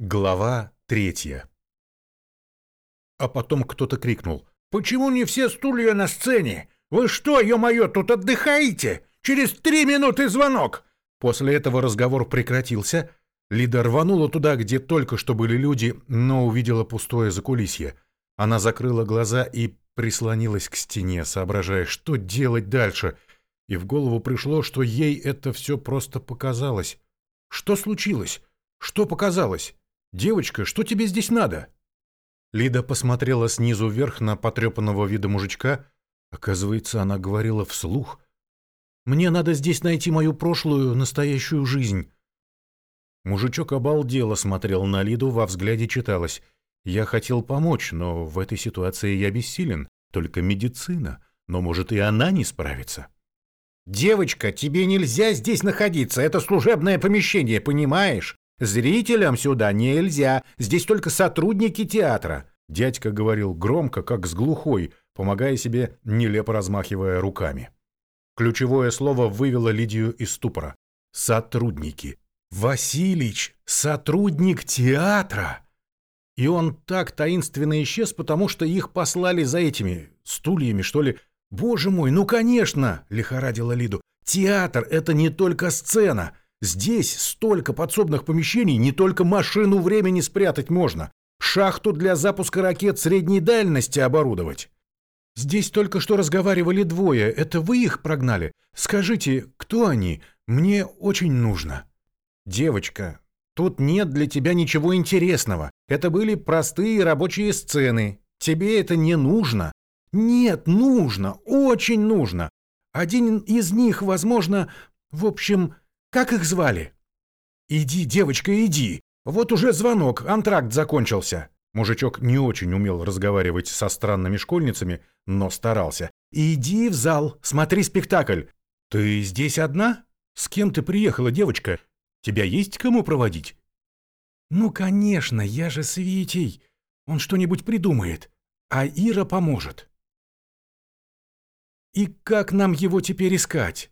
Глава третья А потом кто-то крикнул. «Почему не все стулья на сцене? Вы что, ё-моё, тут отдыхаете? Через три минуты звонок!» После этого разговор прекратился. Лида рванула туда, где только что были люди, но увидела пустое закулисье. Она закрыла глаза и прислонилась к стене, соображая, что делать дальше. И в голову пришло, что ей это все просто показалось. Что случилось? Что показалось? «Девочка, что тебе здесь надо?» Лида посмотрела снизу вверх на потрепанного вида мужичка. Оказывается, она говорила вслух. «Мне надо здесь найти мою прошлую, настоящую жизнь». Мужичок обалдело смотрел на Лиду, во взгляде читалось. «Я хотел помочь, но в этой ситуации я бессилен. Только медицина. Но, может, и она не справится». «Девочка, тебе нельзя здесь находиться. Это служебное помещение, понимаешь? Зрителям сюда нельзя, здесь только сотрудники театра. Дядька говорил громко, как с глухой, помогая себе, нелепо размахивая руками. Ключевое слово вывело Лидию из ступора. Сотрудники. Василич, сотрудник театра. И он так таинственно исчез, потому что их послали за этими стульями, что ли. Боже мой, ну конечно, лихорадила Лиду. Театр это не только сцена. Здесь столько подсобных помещений, не только машину времени спрятать можно. Шахту для запуска ракет средней дальности оборудовать. Здесь только что разговаривали двое. Это вы их прогнали? Скажите, кто они? Мне очень нужно. Девочка, тут нет для тебя ничего интересного. Это были простые рабочие сцены. Тебе это не нужно. Нет, нужно, очень нужно. Один из них, возможно, в общем, как их звали?» «Иди, девочка, иди. Вот уже звонок, антракт закончился». Мужичок не очень умел разговаривать со странными школьницами, но старался. «Иди в зал, смотри спектакль». «Ты здесь одна? С кем ты приехала, девочка? Тебя есть кому проводить?» «Ну, конечно, я же с Витей. Он что-нибудь придумает, а Ира поможет». «И как нам его теперь искать?»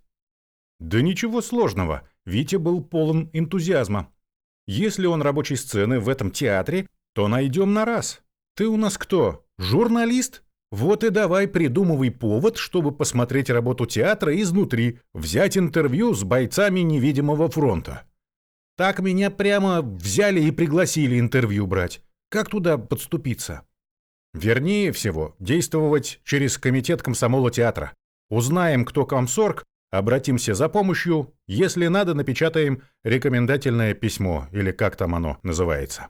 «Да ничего сложного. Витя был полон энтузиазма. Если он рабочей сцены в этом театре, то найдем на раз. Ты у нас кто? Журналист? Вот и давай придумывай повод, чтобы посмотреть работу театра изнутри, взять интервью с бойцами невидимого фронта. Так меня прямо взяли и пригласили интервью брать. Как туда подступиться? Вернее всего, действовать через комитет комсомола театра. Узнаем, кто комсорг, Обратимся за помощью, если надо, напечатаем рекомендательное письмо, или как там оно называется.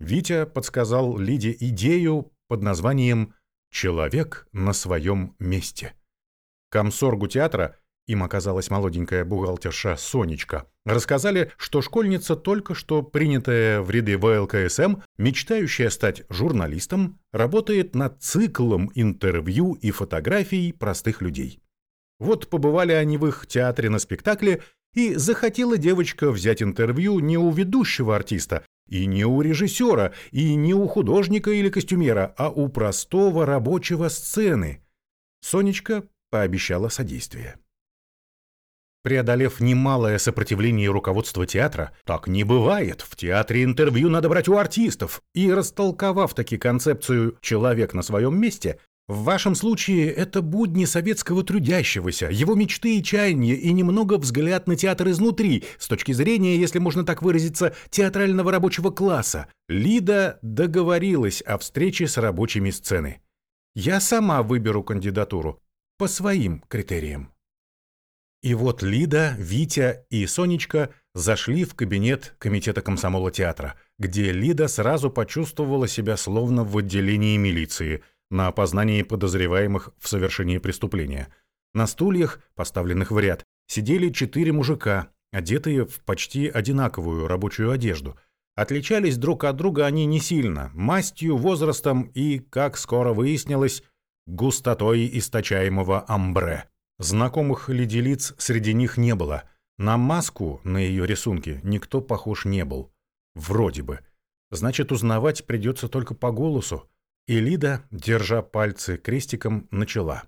Витя подсказал Лиде идею под названием «Человек на своем месте». Комсоргу театра, им оказалась молоденькая бухгалтерша Сонечка, рассказали, что школьница, только что принятая в ряды ВЛКСМ, мечтающая стать журналистом, работает над циклом интервью и фотографий простых людей. Вот побывали они в их театре на спектакле, и захотела девочка взять интервью не у ведущего артиста, и не у режиссера, и не у художника или костюмера, а у простого рабочего сцены. Сонечка пообещала содействие. Преодолев немалое сопротивление руководства театра, так не бывает, в театре интервью надо брать у артистов, и растолковав таки концепцию «человек на своем месте», в вашем случае это будни советского трудящегося, его мечты и чаяния и немного взгляд на театр изнутри, с точки зрения, если можно так выразиться, театрального рабочего класса. Лида договорилась о встрече с рабочими сцены. Я сама выберу кандидатуру по своим критериям. И вот Лида, Витя и Сонечка зашли в кабинет комитета комсомола театра, где Лида сразу почувствовала себя словно в отделении милиции – на опознании подозреваемых в совершении преступления. На стульях, поставленных в ряд, сидели четыре мужика, одетые в почти одинаковую рабочую одежду. Отличались друг от друга они не сильно, мастью, возрастом и, как скоро выяснилось, густотой источаемого амбре. Знакомых Лиди лиц среди них не было. На маску на ее рисунке никто похож не был. Вроде бы. Значит, узнавать придется только по голосу. И Лида, держа пальцы крестиком, начала.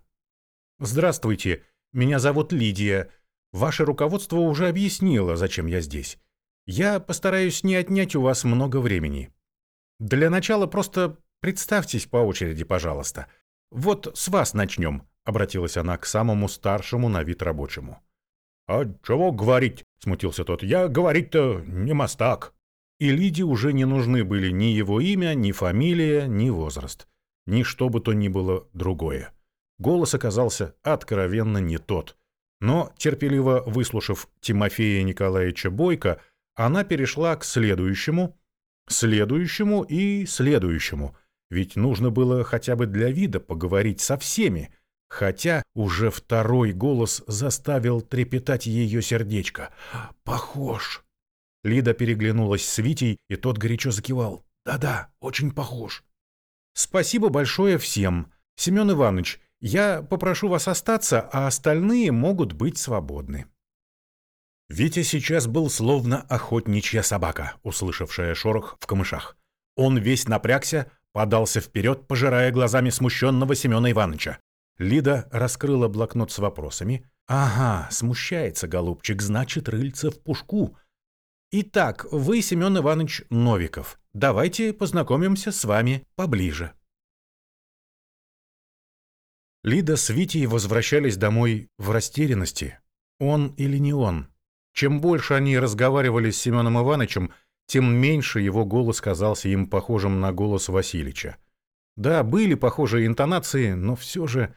«Здравствуйте, меня зовут Лидия. Ваше руководство уже объяснило, зачем я здесь. Я постараюсь не отнять у вас много времени. Для начала просто представьтесь по очереди, пожалуйста. Вот с вас начнем», — обратилась она к самому старшему на вид рабочему. «А чего говорить?» — смутился тот. «Я говорить-то не мастак». И Лиде уже не нужны были ни его имя, ни фамилия, ни возраст. Ни что бы то ни было другое. Голос оказался откровенно не тот. Но, терпеливо выслушав Тимофея Николаевича Бойко, она перешла к следующему, следующему и следующему. Ведь нужно было хотя бы для вида поговорить со всеми, хотя уже второй голос заставил трепетать ее сердечко. «Похож!» Лида переглянулась с Витей, и тот горячо закивал. «Да-да, очень похож». «Спасибо большое всем. Семен Иванович, я попрошу вас остаться, а остальные могут быть свободны». Витя сейчас был словно охотничья собака, услышавшая шорох в камышах. Он весь напрягся, подался вперед, пожирая глазами смущенного Семена Ивановича. Лида раскрыла блокнот с вопросами. «Ага, смущается, голубчик, значит, рыльца в пушку. Итак, вы, Семен Иванович Новиков. Давайте познакомимся с вами поближе». Лида с Витей возвращались домой в растерянности. Он или не он? Чем больше они разговаривали с Семеном Ивановичем, тем меньше его голос казался им похожим на голос Васильича. Да, были похожие интонации, но все же...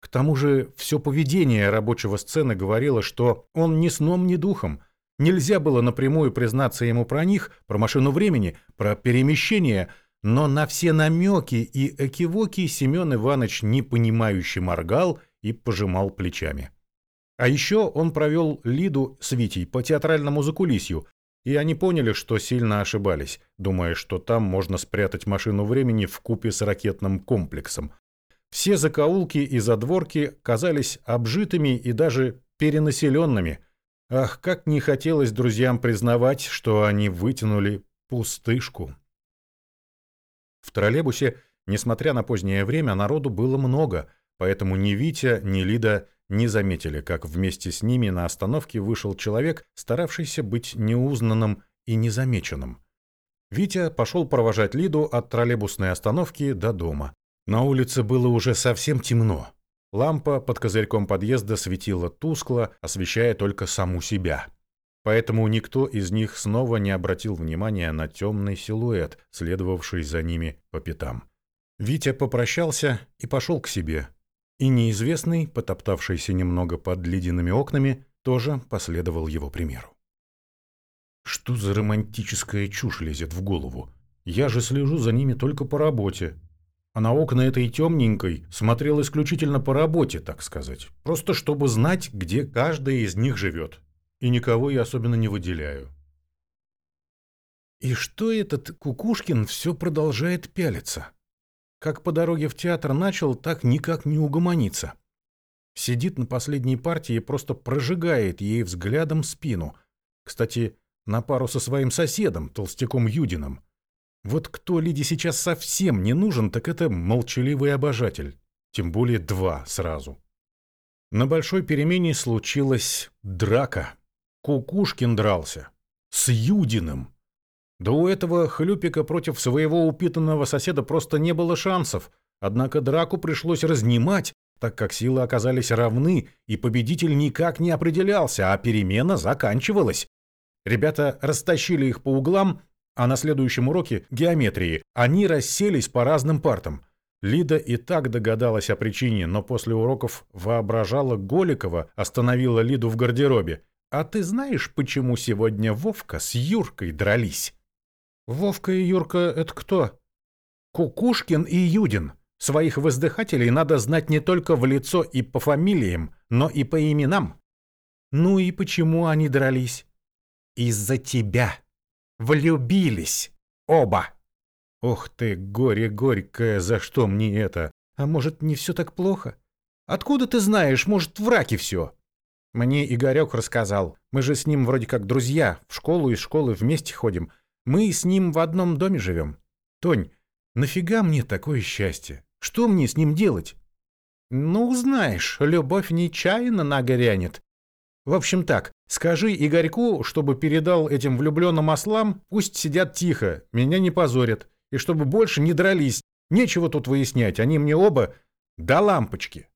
К тому же все поведение рабочего сцены говорило, что он ни сном, ни духом. Нельзя было напрямую признаться ему про них, про машину времени, про перемещение — но на все намеки и экивоки Семен Иванович непонимающе моргал и пожимал плечами. А еще он провел Лиду с Витей по театральному закулисью, и они поняли, что сильно ошибались, думая, что там можно спрятать машину времени в купе с ракетным комплексом. Все закоулки и задворки казались обжитыми и даже перенаселенными. Ах, как не хотелось друзьям признавать, что они вытянули пустышку. В троллейбусе, несмотря на позднее время, народу было много, поэтому ни Витя, ни Лида не заметили, как вместе с ними на остановке вышел человек, старавшийся быть неузнанным и незамеченным. Витя пошел провожать Лиду от троллейбусной остановки до дома. На улице было уже совсем темно. Лампа под козырьком подъезда светила тускло, освещая только саму себя. Поэтому никто из них снова не обратил внимания на темный силуэт, следовавший за ними по пятам. Витя попрощался и пошел к себе. И неизвестный, потоптавшийся немного под ледяными окнами, тоже последовал его примеру. Что за романтическая чушь лезет в голову? Я же слежу за ними только по работе. А на окна этой темненькой смотрел исключительно по работе, так сказать. Просто чтобы знать, где каждый из них живет и никого я особенно не выделяю. И что этот Кукушкин все продолжает пялиться? Как по дороге в театр начал, так никак не угомонится. Сидит на последней партии и просто прожигает ей взглядом спину. Кстати, на пару со своим соседом, толстяком Юдином. Вот кто Лиде сейчас совсем не нужен, так это молчаливый обожатель. Тем более два сразу. На большой перемене случилась драка. Кукушкин дрался. С Юдиным. Да у этого хлюпика против своего упитанного соседа просто не было шансов. Однако драку пришлось разнимать, так как силы оказались равны, и победитель никак не определялся, а перемена заканчивалась. Ребята растащили их по углам, а на следующем уроке геометрии они расселись по разным партам. Лида и так догадалась о причине, но после уроков воображала Голикова, остановила Лиду в гардеробе. «А ты знаешь, почему сегодня Вовка с Юркой дрались?» «Вовка и Юрка — это кто?» «Кукушкин и Юдин. Своих воздыхателей надо знать не только в лицо и по фамилиям, но и по именам». «Ну и почему они дрались?» «Из-за тебя. Влюбились. Оба». «Ох ты, горе горькое, за что мне это? А может, не все так плохо? Откуда ты знаешь, может, в раке все?» Мне Игорек рассказал. Мы же с ним вроде как друзья, в школу и школы вместе ходим. Мы с ним в одном доме живем. Тонь, нафига мне такое счастье? Что мне с ним делать? Ну, знаешь, любовь нечаянно нагрянет. В общем так, скажи Игорьку, чтобы передал этим влюбленным ослам, пусть сидят тихо, меня не позорят, и чтобы больше не дрались. Нечего тут выяснять, они мне оба до лампочки.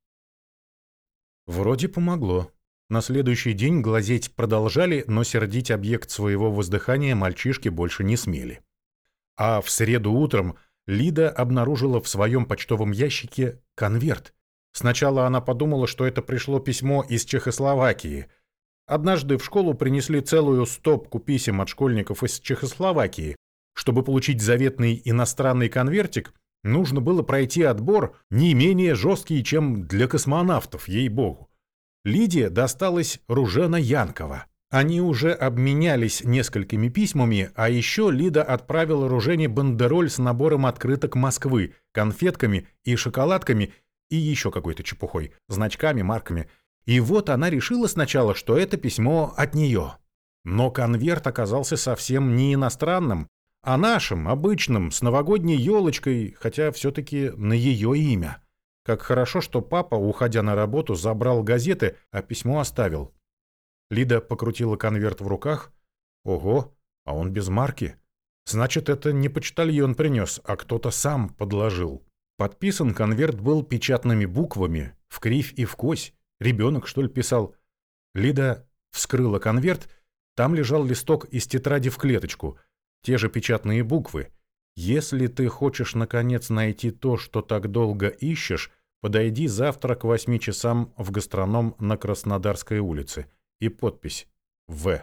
Вроде помогло. На следующий день глазеть продолжали, но сердить объект своего воздыхания мальчишки больше не смели. А в среду утром Лида обнаружила в своем почтовом ящике конверт. Сначала она подумала, что это пришло письмо из Чехословакии. Однажды в школу принесли целую стопку писем от школьников из Чехословакии. Чтобы получить заветный иностранный конвертик, нужно было пройти отбор не менее жесткий, чем для космонавтов, ей-богу. Лидия досталась Ружена Янкова. Они уже обменялись несколькими письмами, а еще Лида отправила Ружене бандероль с набором открыток Москвы, конфетками и шоколадками и еще какой-то чепухой, значками, марками. И вот она решила сначала, что это письмо от нее. Но конверт оказался совсем не иностранным, а нашим, обычным, с новогодней елочкой, хотя все-таки на ее имя. Как хорошо, что папа, уходя на работу, забрал газеты, а письмо оставил. Лида покрутила конверт в руках. Ого, а он без марки. Значит, это не почтальон принес, а кто-то сам подложил. Подписан конверт был печатными буквами, в кривь и в кось. Ребенок, что ли, писал. Лида вскрыла конверт. Там лежал листок из тетради в клеточку. Те же печатные буквы. Если ты хочешь наконец найти то, что так долго ищешь, подойди завтра к восьми часам в гастроном на Краснодарской улице. И подпись «В».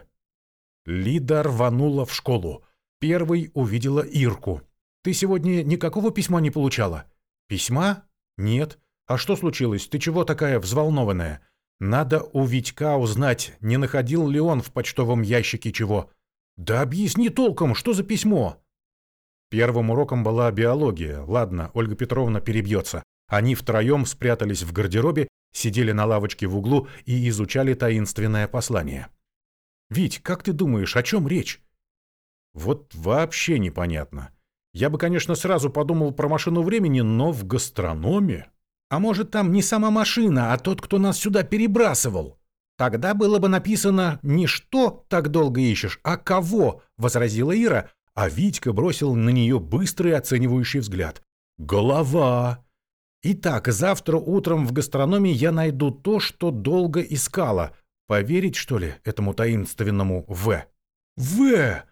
Лида рванула в школу. Первой увидела Ирку. «Ты сегодня никакого письма не получала?» «Письма? Нет. А что случилось? Ты чего такая взволнованная? Надо у Витька узнать, не находил ли он в почтовом ящике чего». «Да объясни толком, что за письмо?» Первым уроком была биология. Ладно, Ольга Петровна перебьется. Они втроем спрятались в гардеробе, сидели на лавочке в углу и изучали таинственное послание. «Вить, как ты думаешь, о чем речь?» «Вот вообще непонятно. Я бы, конечно, сразу подумал про машину времени, но в гастрономе...» «А может, там не сама машина, а тот, кто нас сюда перебрасывал?» «Тогда было бы написано не что так долго ищешь, а кого», — возразила Ира, а Витька бросил на нее быстрый оценивающий взгляд. «Голова!» «Итак, завтра утром в гастрономе я найду то, что долго искала. Поверить, что ли, этому таинственному «В»?» «В!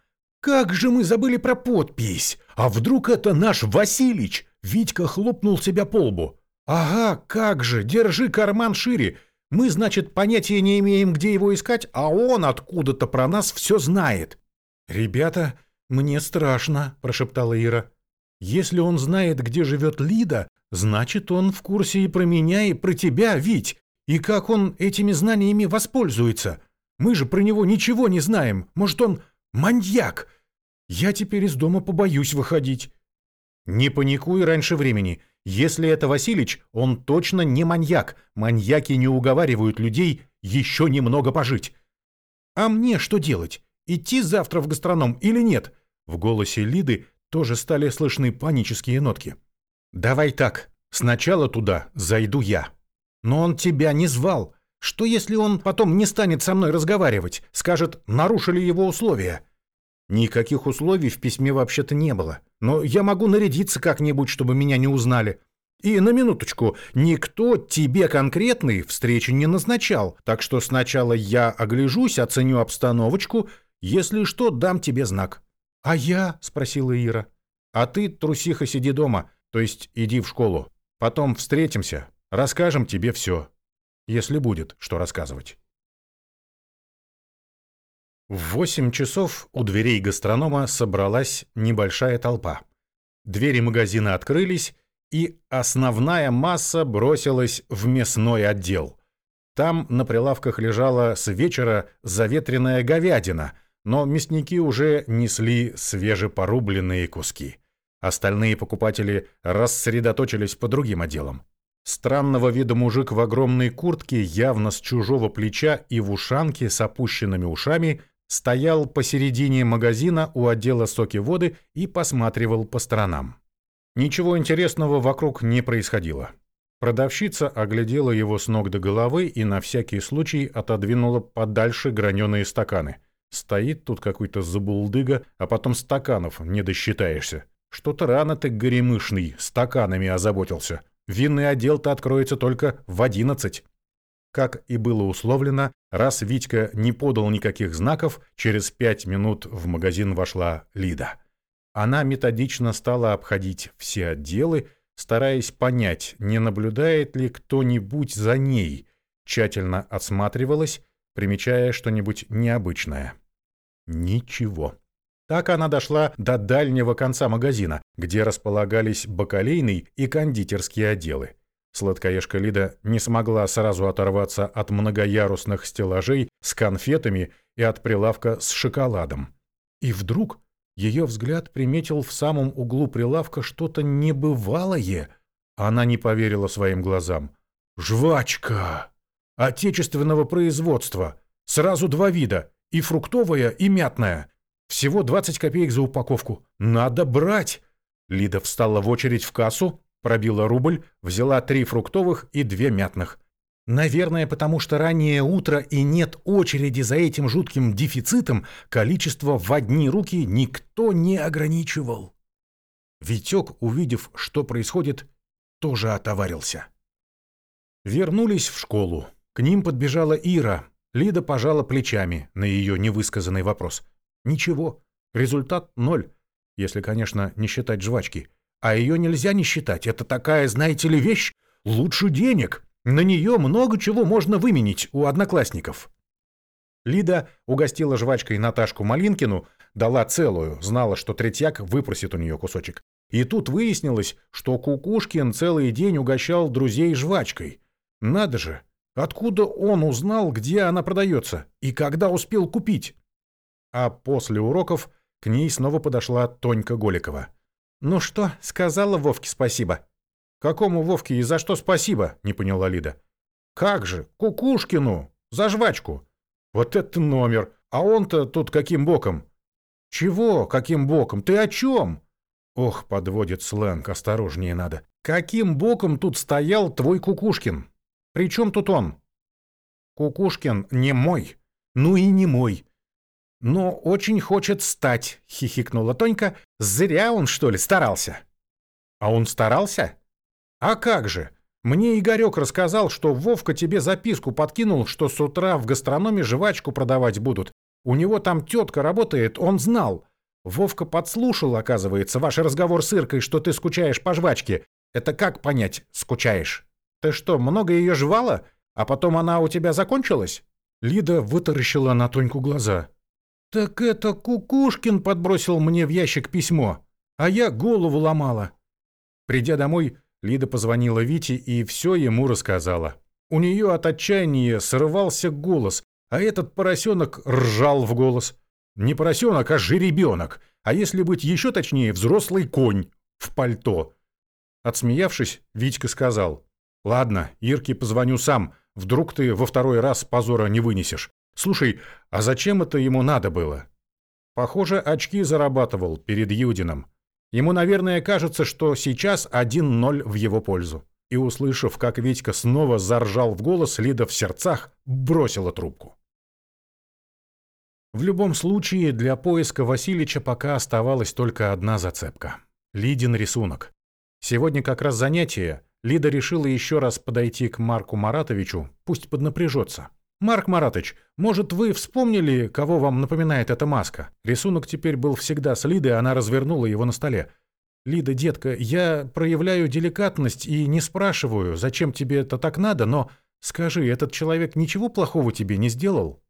Как же мы забыли про подпись! А вдруг это наш Василич?» Витька хлопнул себя по лбу. «Ага, как же! Держи карман шире! Мы, значит, понятия не имеем, где его искать, а он откуда-то про нас все знает!» «Ребята, «Мне страшно», – прошептала Ира. «Если он знает, где живет Лида, значит, он в курсе и про меня, и про тебя, Вить. И как он этими знаниями воспользуется? Мы же про него ничего не знаем. Может, он маньяк? Я теперь из дома побоюсь выходить». «Не паникуй раньше времени. Если это Василич, он точно не маньяк. Маньяки не уговаривают людей еще немного пожить». «А мне что делать? Идти завтра в гастроном или нет?» В голосе Лиды тоже стали слышны панические нотки. «Давай так. Сначала туда зайду я. Но он тебя не звал. Что если он потом не станет со мной разговаривать? Скажет, нарушили его условия?» Никаких условий в письме вообще-то не было. Но я могу нарядиться как-нибудь, чтобы меня не узнали. И на минуточку, никто тебе конкретной встречи не назначал, так что сначала я огляжусь, оценю обстановочку, если что, дам тебе знак. «А я?» – спросила Ира. «А ты, трусиха, сиди дома, то есть иди в школу. Потом встретимся, расскажем тебе все, если будет что рассказывать». В восемь часов у дверей гастронома собралась небольшая толпа. Двери магазина открылись, и основная масса бросилась в мясной отдел. Там на прилавках лежала с вечера заветренная говядина, но мясники уже несли свежепорубленные куски. Остальные покупатели рассредоточились по другим отделам. Странного вида мужик в огромной куртке, явно с чужого плеча и в ушанке с опущенными ушами, стоял посередине магазина у отдела соки воды и посматривал по сторонам. Ничего интересного вокруг не происходило. Продавщица оглядела его с ног до головы и на всякий случай отодвинула подальше граненые стаканы. Стоит тут какой-то забулдыга, а потом стаканов не досчитаешься. Что-то рано ты, горемышный, стаканами озаботился. Винный отдел-то откроется только в одиннадцать. Как и было условлено, раз Витька не подал никаких знаков, через пять минут в магазин вошла Лида. Она методично стала обходить все отделы, стараясь понять, не наблюдает ли кто-нибудь за ней, тщательно осматривалась, примечая что-нибудь необычное. Ничего. Так она дошла до дальнего конца магазина, где располагались бакалейный и кондитерские отделы. Сладкоежка Лида не смогла сразу оторваться от многоярусных стеллажей с конфетами и от прилавка с шоколадом. И вдруг ее взгляд приметил в самом углу прилавка что-то небывалое. Она не поверила своим глазам. «Жвачка! Отечественного производства! Сразу два вида, и фруктовая, и мятная. Всего 20 копеек за упаковку. Надо брать!» Лида встала в очередь в кассу, пробила рубль, взяла три фруктовых и две мятных. Наверное, потому что раннее утро и нет очереди за этим жутким дефицитом, количество в одни руки никто не ограничивал. Витек, увидев, что происходит, тоже отоварился. Вернулись в школу. К ним подбежала Ира. Лида пожала плечами на ее невысказанный вопрос. Ничего, результат ноль, если, конечно, не считать жвачки. А ее нельзя не считать, это такая, знаете ли, вещь лучше денег. На нее много чего можно выменить у одноклассников. Лида угостила жвачкой Наташку Малинкину, дала целую, знала, что Третьяк выпросит у нее кусочек. И тут выяснилось, что Кукушкин целый день угощал друзей жвачкой. Надо же, откуда он узнал, где она продается и когда успел купить? А после уроков к ней снова подошла Тонька Голикова. «Ну что, сказала Вовке спасибо?» «Какому Вовке и за что спасибо?» — не поняла Лида. «Как же, Кукушкину! За жвачку!» «Вот это номер! А он-то тут каким боком?» «Чего каким боком? Ты о чем?» «Ох, подводит сленг, осторожнее надо. Каким боком тут стоял твой Кукушкин? При чем тут он?» «Кукушкин не мой. Ну и не мой. Но очень хочет стать», — хихикнула Тонька. «Зря он, что ли, старался?» «А он старался?» «А как же? Мне Игорек рассказал, что Вовка тебе записку подкинул, что с утра в гастрономе жвачку продавать будут. У него там тетка работает, он знал. Вовка подслушал, оказывается, ваш разговор с Иркой, что ты скучаешь по жвачке. Это как понять, скучаешь? Ты что, много ее жвала? А потом она у тебя закончилась?» Лида вытаращила на Тоньку глаза. «Так это Кукушкин подбросил мне в ящик письмо, а я голову ломала». Придя домой, Лида позвонила Вите и все ему рассказала. У нее от отчаяния срывался голос, а этот поросенок ржал в голос. Не поросенок, а жеребенок, а если быть еще точнее, взрослый конь в пальто. Отсмеявшись, Витька сказал, «Ладно, Ирке позвоню сам, вдруг ты во второй раз позора не вынесешь. Слушай, а зачем это ему надо было?» Похоже, очки зарабатывал перед Юдином. Ему, наверное, кажется, что сейчас 1-0 в его пользу. И, услышав, как Витька снова заржал в голос, Лида в сердцах бросила трубку. В любом случае, для поиска Васильича пока оставалась только одна зацепка — Лидин рисунок. Сегодня как раз занятие. Лида решила еще раз подойти к Марку Маратовичу, пусть поднапряжется. «Марк Маратович, может, вы вспомнили, кого вам напоминает эта маска?» Рисунок теперь был всегда с Лидой, она развернула его на столе. «Лида, детка, я проявляю деликатность и не спрашиваю, зачем тебе это так надо, но скажи, этот человек ничего плохого тебе не сделал?»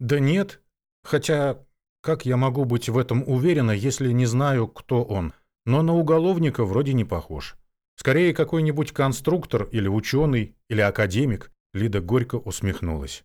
«Да нет. Хотя, как я могу быть в этом уверена, если не знаю, кто он? Но на уголовника вроде не похож. Скорее, какой-нибудь конструктор или ученый, или академик. Лида горько усмехнулась.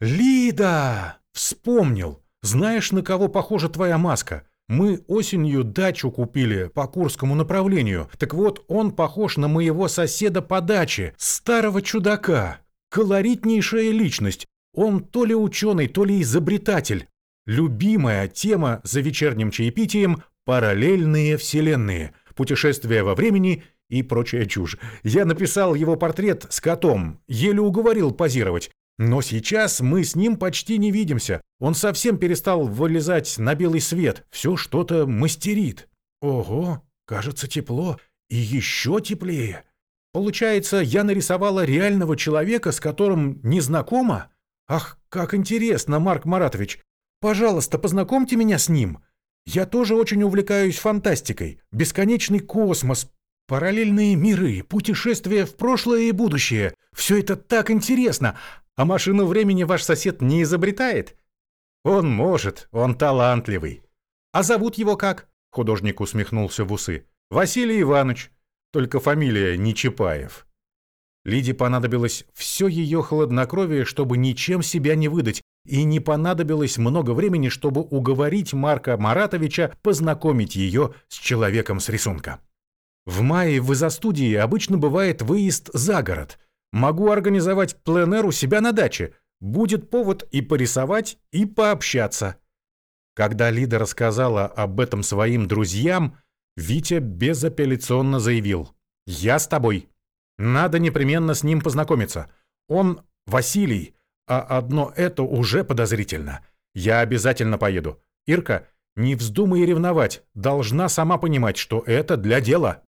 «Лида! Вспомнил! Знаешь, на кого похожа твоя маска? Мы осенью дачу купили по Курскому направлению. Так вот, он похож на моего соседа по даче, старого чудака. Колоритнейшая личность. Он то ли ученый, то ли изобретатель. Любимая тема за вечерним чаепитием – параллельные вселенные, путешествия во времени и прочая чушь. Я написал его портрет с котом, еле уговорил позировать. Но сейчас мы с ним почти не видимся. Он совсем перестал вылезать на белый свет, все что-то мастерит. Ого, кажется тепло, и еще теплее. Получается, я нарисовала реального человека, с которым не знакома? Ах, как интересно, Марк Маратович. Пожалуйста, познакомьте меня с ним. Я тоже очень увлекаюсь фантастикой. Бесконечный космос, параллельные миры, путешествия в прошлое и будущее. Все это так интересно. А машину времени ваш сосед не изобретает? Он может, он талантливый. А зовут его как? Художник усмехнулся в усы. Василий Иванович. Только фамилия не Чапаев. Лиде понадобилось все ее хладнокровие, чтобы ничем себя не выдать, и не понадобилось много времени, чтобы уговорить Марка Маратовича познакомить ее с человеком с рисунка. В мае в изо-студии обычно бывает выезд за город. Могу организовать пленэр у себя на даче. Будет повод и порисовать, и пообщаться. Когда Лида рассказала об этом своим друзьям, Витя безапелляционно заявил «Я с тобой». Надо непременно с ним познакомиться. Он Василий, а одно это уже подозрительно. Я обязательно поеду. Ирка, не вздумай ревновать, должна сама понимать, что это для дела.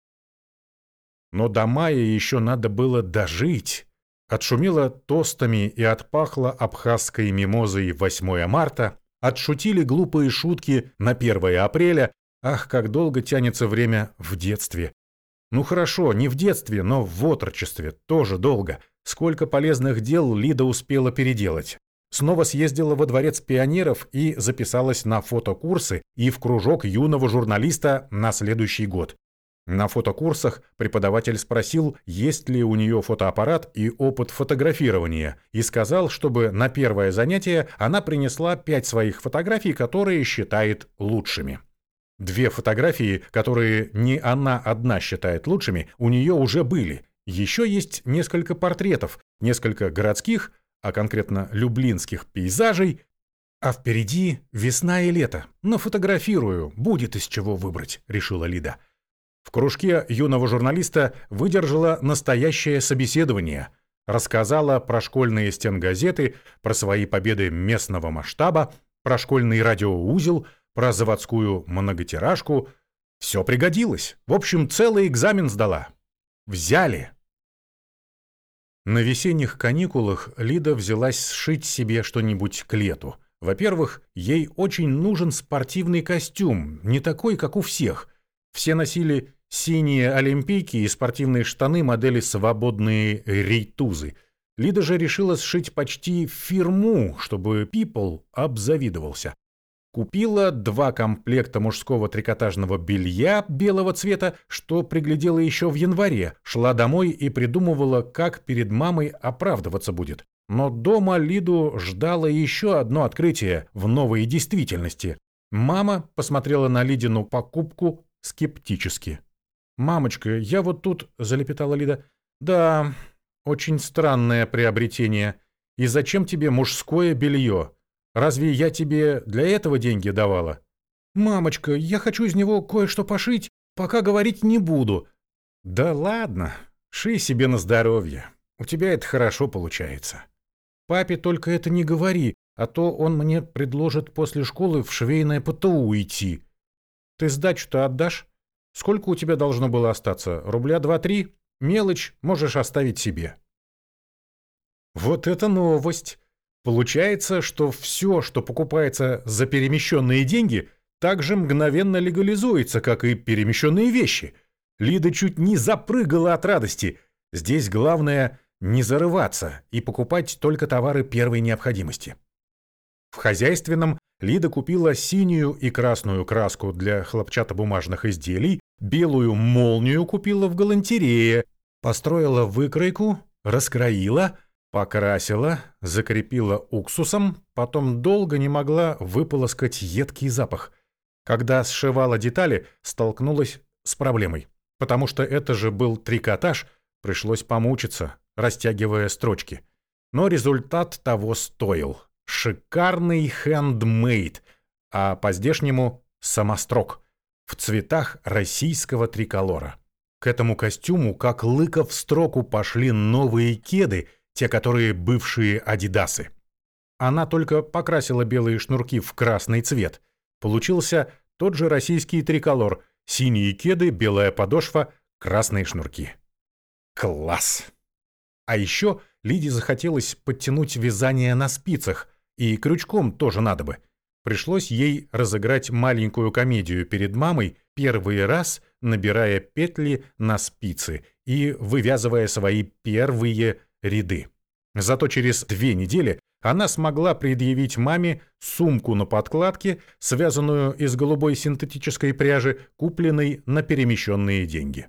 Но до мая еще надо было дожить. Отшумело тостами и отпахло абхазской мимозой 8 марта, отшутили глупые шутки на 1 апреля, ах, как долго тянется время в детстве. Ну хорошо, не в детстве, но в отрочестве, тоже долго. Сколько полезных дел Лида успела переделать. Снова съездила во дворец пионеров и записалась на фотокурсы и в кружок юного журналиста на следующий год. На фотокурсах преподаватель спросил, есть ли у нее фотоаппарат и опыт фотографирования, и сказал, чтобы на первое занятие она принесла пять своих фотографий, которые считает лучшими. Две фотографии, которые не она одна считает лучшими, у нее уже были. Еще есть несколько портретов, несколько городских, а конкретно люблинских пейзажей, а впереди весна и лето. Нафотографирую, будет из чего выбрать, решила Лида. В кружке юного журналиста выдержала настоящее собеседование. Рассказала про школьные стенгазеты, про свои победы местного масштаба, про школьный радиоузел, про заводскую многотиражку. Все пригодилось. В общем, целый экзамен сдала. Взяли. На весенних каникулах Лида взялась сшить себе что-нибудь к лету. Во-первых, ей очень нужен спортивный костюм, не такой, как у всех. Все носили синие олимпийки и спортивные штаны модели «Свободные рейтузы». Лида же решила сшить почти фирму, чтобы People обзавидовался. Купила два комплекта мужского трикотажного белья белого цвета, что приглядела еще в январе, шла домой и придумывала, как перед мамой оправдываться будет. Но дома Лиду ждало еще одно открытие в новой действительности. Мама посмотрела на Лидину покупку скептически. «Мамочка, я вот тут...» — залепетала Лида. «Да, очень странное приобретение. И зачем тебе мужское белье?» Разве я тебе для этого деньги давала? Мамочка, я хочу из него кое-что пошить, пока говорить не буду. Да ладно, шей себе на здоровье. У тебя это хорошо получается. Папе только это не говори, а то он мне предложит после школы в швейное ПТУ идти. Ты сдачу-то отдашь? Сколько у тебя должно было остаться? Рубля два-три? Мелочь можешь оставить себе. Вот это новость! Получается, что все, что покупается за перемещенные деньги, также мгновенно легализуется, как и перемещенные вещи. Лида чуть не запрыгала от радости. Здесь главное не зарываться и покупать только товары первой необходимости. В хозяйственном Лида купила синюю и красную краску для хлопчатобумажных изделий, белую молнию купила в галантерее, построила выкройку, раскроила – Покрасила, закрепила уксусом, потом долго не могла выполоскать едкий запах. Когда сшивала детали, столкнулась с проблемой. Потому что это же был трикотаж, пришлось помучиться, растягивая строчки. Но результат того стоил. Шикарный хендмейд, а по-здешнему самострок, в цветах российского триколора. К этому костюму, как лыка в строку, пошли новые кеды, те, которые бывшие адидасы. Она только покрасила белые шнурки в красный цвет. Получился тот же российский триколор. Синие кеды, белая подошва, красные шнурки. Класс! А еще Лиде захотелось подтянуть вязание на спицах, и крючком тоже надо бы. Пришлось ей разыграть маленькую комедию перед мамой, первый раз набирая петли на спицы и вывязывая свои первые ряды. Зато через две недели она смогла предъявить маме сумку на подкладке, связанную из голубой синтетической пряжи, купленной на перемещенные деньги.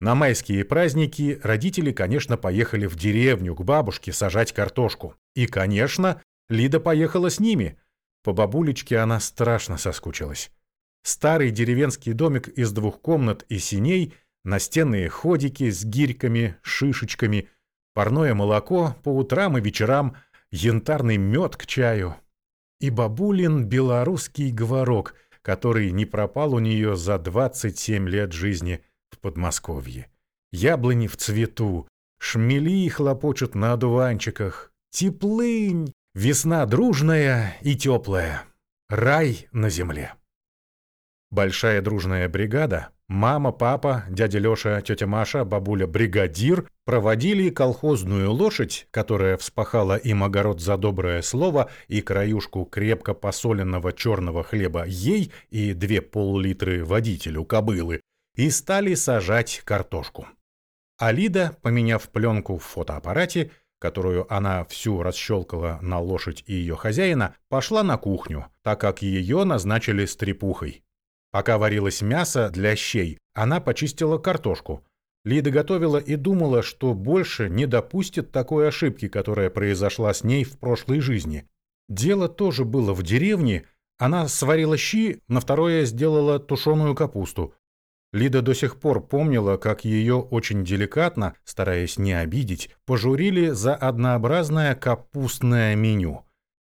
На майские праздники родители, конечно, поехали в деревню к бабушке сажать картошку. И, конечно, Лида поехала с ними. По бабулечке она страшно соскучилась. Старый деревенский домик из двух комнат и синей, настенные ходики с гирьками, шишечками, парное молоко по утрам и вечерам, янтарный мед к чаю. И бабулин белорусский говорок, который не пропал у нее за 27 лет жизни в Подмосковье. Яблони в цвету, шмели хлопочут на одуванчиках, теплынь, весна дружная и теплая, рай на земле. Большая дружная бригада, мама, папа, дядя Лёша, тетя Маша, бабуля бригадир проводили колхозную лошадь, которая вспахала им огород за доброе слово и краюшку крепко посоленного черного хлеба ей и две пол-литры водителю кобылы, и стали сажать картошку. Алида, поменяв пленку в фотоаппарате, которую она всю расщелкала на лошадь и ее хозяина, пошла на кухню, так как ее назначили стрепухой. Пока варилось мясо для щей, она почистила картошку. Лида готовила и думала, что больше не допустит такой ошибки, которая произошла с ней в прошлой жизни. Дело тоже было в деревне. Она сварила щи, на второе сделала тушеную капусту. Лида до сих пор помнила, как ее очень деликатно, стараясь не обидеть, пожурили за однообразное капустное меню.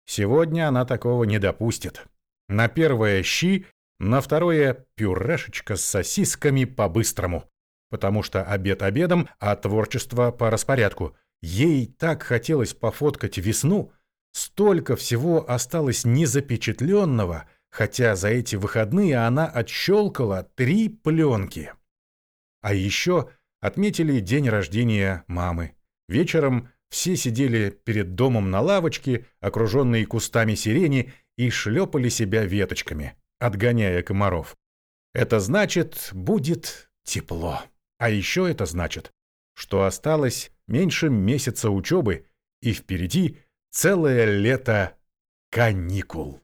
Сегодня она такого не допустит. На первое щи на второе – пюрешечка с сосисками по-быстрому. Потому что обед обедом, а творчество по распорядку. Ей так хотелось пофоткать весну. Столько всего осталось незапечатленного, хотя за эти выходные она отщелкала три пленки. А еще отметили день рождения мамы. Вечером все сидели перед домом на лавочке, окруженные кустами сирени, и шлепали себя веточками отгоняя комаров. Это значит, будет тепло. А еще это значит, что осталось меньше месяца учебы и впереди целое лето каникул.